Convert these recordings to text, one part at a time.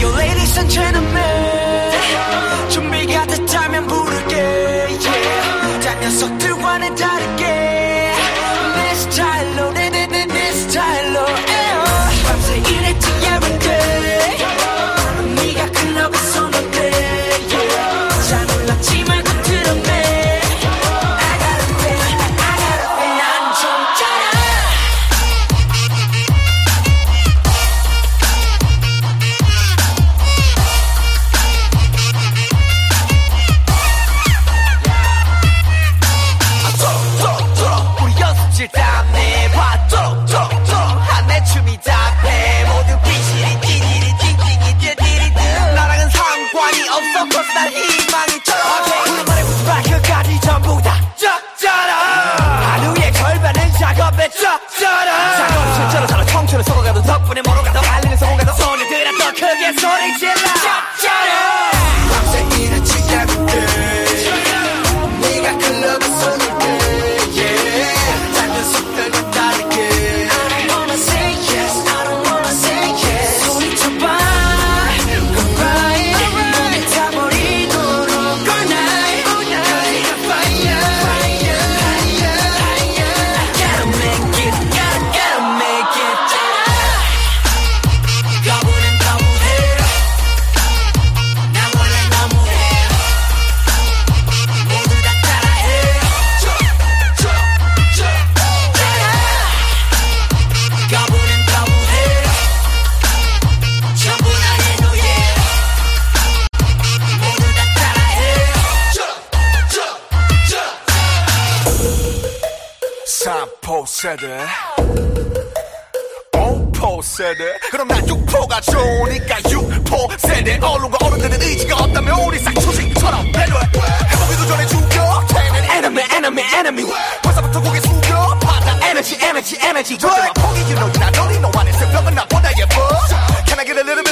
Yo ladies and gentlemen 준비가 됐다면 부를게 yeah. 다 녀석들 삼포 세대 오포 세대 그럼 난 육포가 좋으니까 육포 세대 어른과 어른들은 의지가 없다면 우리 싹초식처럼 배려해 해보기도 전에 죽여 태는 enemy enemy enemy 벌써부터 고개 숙여 받아 energy energy energy 절대만 포기 you know you not only know what it's a feeling 나보다 예뻐 Can I get a little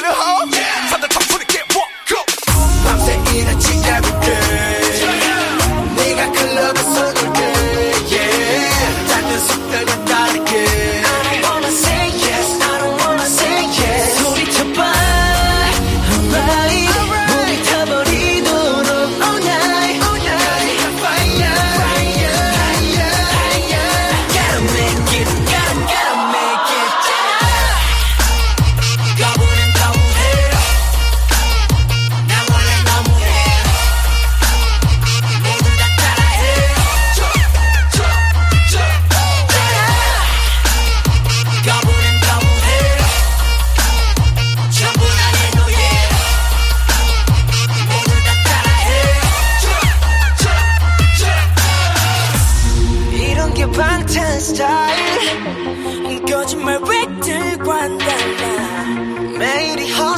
못한 스타일 거짓말 왜 들고 한다나 매일이 헛